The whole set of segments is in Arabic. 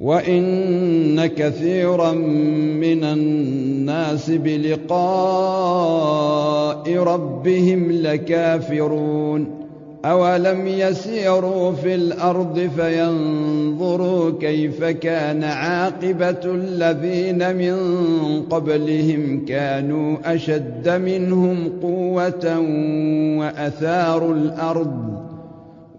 وإن كثيرا من الناس بلقاء ربهم لكافرون. أولم يسيروا في الأرض فينظروا كيف كان عاقبة الذين من قبلهم كانوا أشد منهم قوة وأثاروا الأرض.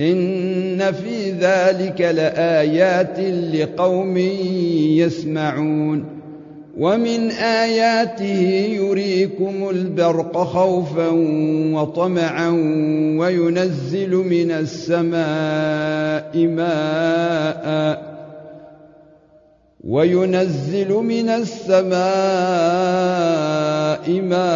إن في ذلك لآيات لقوم يسمعون. ومن آياته يريكم البرق خوفا وطمعا وينزل من السماء ماء وينزل من السماء ماء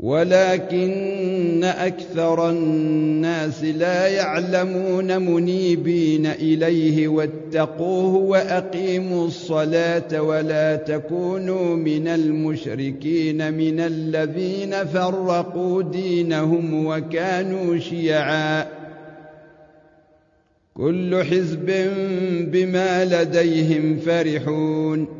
ولكن أكثر الناس لا يعلمون منيبين إليه واتقوه وأقيموا الصلاة ولا تكونوا من المشركين من الذين فرقوا دينهم وكانوا شيعا. كل حزب بما لديهم فرحون.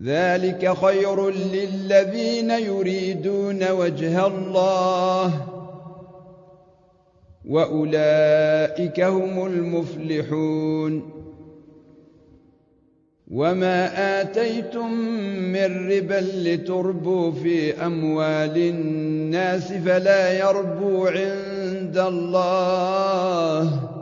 ذلك خير للذين يريدون وجه الله. وأولئك هم المفلحون. وما آتيتم من ربا لتربوا في أموال الناس فلا يربو عند الله.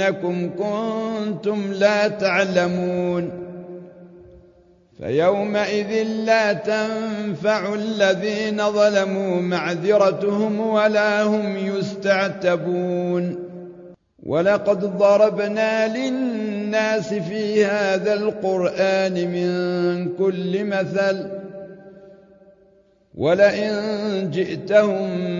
ولكنكم كنتم لا تعلمون فيومئذ لا تنفع الذين ظلموا معذرتهم ولا هم يستعتبون ولقد ضربنا للناس في هذا القرآن من كل مثل ولئن جئتهم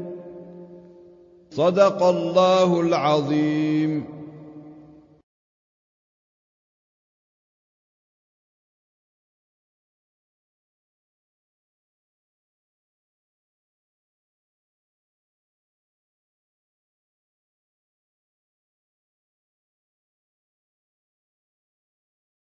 صدق الله العظيم.